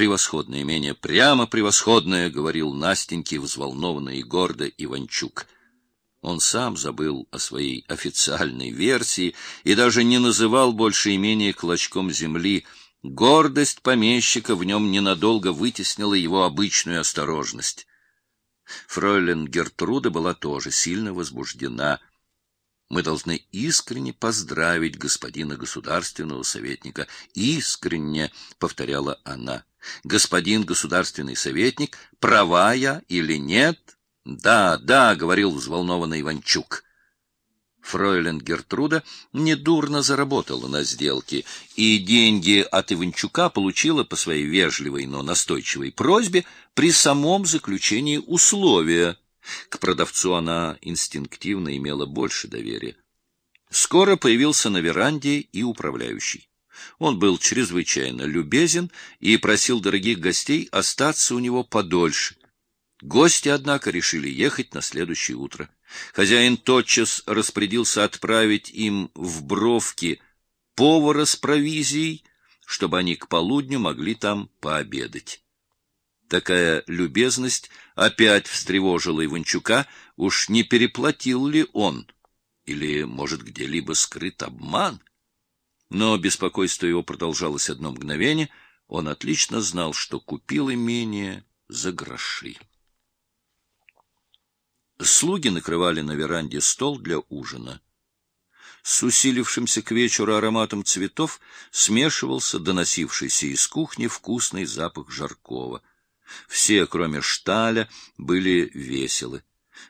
Превосходное имение, прямо превосходное, — говорил Настеньке взволнованно и гордо Иванчук. Он сам забыл о своей официальной версии и даже не называл больше имение клочком земли. Гордость помещика в нем ненадолго вытеснила его обычную осторожность. Фройлен Гертруда была тоже сильно возбуждена. Мы должны искренне поздравить господина государственного советника. Искренне, — повторяла она. Господин государственный советник, права я или нет? Да, да, — говорил взволнованный Иванчук. Фройлен Гертруда недурно заработала на сделке, и деньги от Иванчука получила по своей вежливой, но настойчивой просьбе при самом заключении условия. К продавцу она инстинктивно имела больше доверия. Скоро появился на веранде и управляющий. Он был чрезвычайно любезен и просил дорогих гостей остаться у него подольше. Гости, однако, решили ехать на следующее утро. Хозяин тотчас распорядился отправить им в бровки повара с провизией, чтобы они к полудню могли там пообедать. Такая любезность опять встревожила Иванчука, уж не переплатил ли он, или, может, где-либо скрыт обман? Но беспокойство его продолжалось одно мгновение, он отлично знал, что купил имение за гроши. Слуги накрывали на веранде стол для ужина. С усилившимся к вечеру ароматом цветов смешивался доносившийся из кухни вкусный запах жаркого. Все, кроме Шталя, были веселы.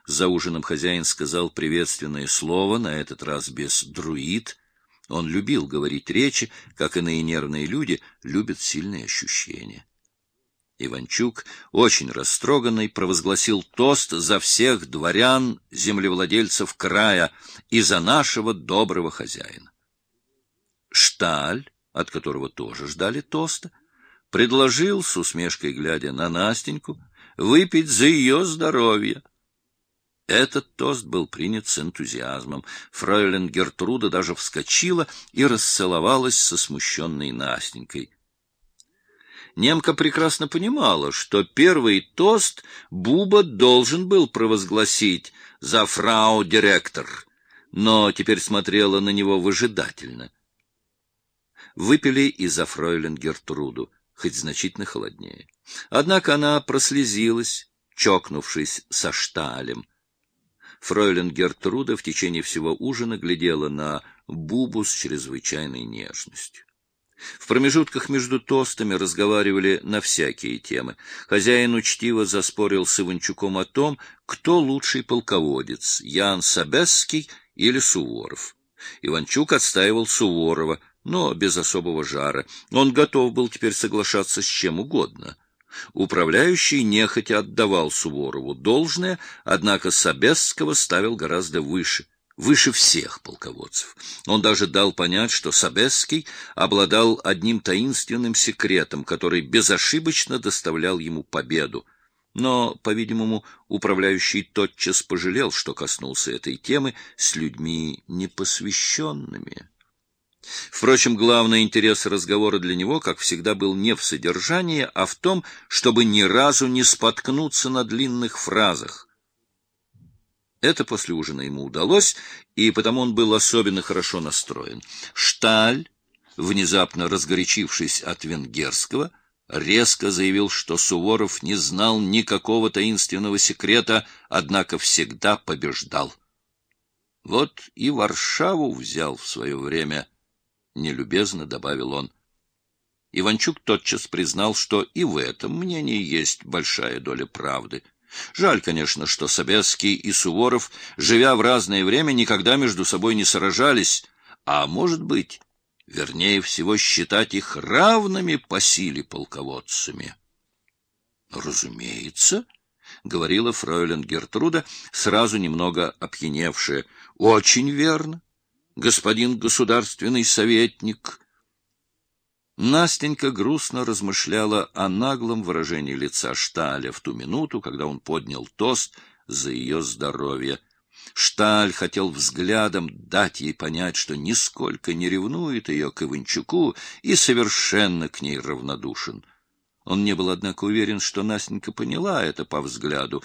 За ужином хозяин сказал приветственное слово, на этот раз без друид. Он любил говорить речи, как иные нервные люди любят сильные ощущения. Иванчук, очень растроганный, провозгласил тост за всех дворян, землевладельцев края и за нашего доброго хозяина. Шталь, от которого тоже ждали тоста, предложил, с усмешкой глядя на Настеньку, выпить за ее здоровье. Этот тост был принят с энтузиазмом. Фройлен Гертруда даже вскочила и расцеловалась со смущенной Настенькой. Немка прекрасно понимала, что первый тост Буба должен был провозгласить за фрау-директор, но теперь смотрела на него выжидательно. Выпили и за фройлен Гертруду, хоть значительно холоднее. Однако она прослезилась, чокнувшись со шталем. Фройлен Гертруда в течение всего ужина глядела на Бубу с чрезвычайной нежностью. В промежутках между тостами разговаривали на всякие темы. Хозяин учтиво заспорил с Иванчуком о том, кто лучший полководец, Ян Собесский или Суворов. Иванчук отстаивал Суворова, но без особого жара. Он готов был теперь соглашаться с чем угодно. Управляющий нехотя отдавал Суворову должное, однако Собесского ставил гораздо выше — выше всех полководцев. Он даже дал понять, что Собесский обладал одним таинственным секретом, который безошибочно доставлял ему победу. Но, по-видимому, управляющий тотчас пожалел, что коснулся этой темы с людьми непосвященными. Впрочем, главный интерес разговора для него, как всегда, был не в содержании, а в том, чтобы ни разу не споткнуться на длинных фразах. Это после ужина ему удалось, и потому он был особенно хорошо настроен. Шталь, внезапно разгорячившись от венгерского, резко заявил, что Суворов не знал никакого таинственного секрета, однако всегда побеждал. Вот и Варшаву взял в свое время, — нелюбезно добавил он. Иванчук тотчас признал, что и в этом мнении есть большая доля правды — Жаль, конечно, что Собесский и Суворов, живя в разное время, никогда между собой не сражались, а, может быть, вернее всего, считать их равными по силе полководцами. — Разумеется, — говорила фройлен Гертруда, сразу немного опьяневшая. — Очень верно, господин государственный советник. Настенька грустно размышляла о наглом выражении лица Шталя в ту минуту, когда он поднял тост за ее здоровье. Шталь хотел взглядом дать ей понять, что нисколько не ревнует ее к Иванчуку и совершенно к ней равнодушен. Он не был, однако, уверен, что Настенька поняла это по взгляду,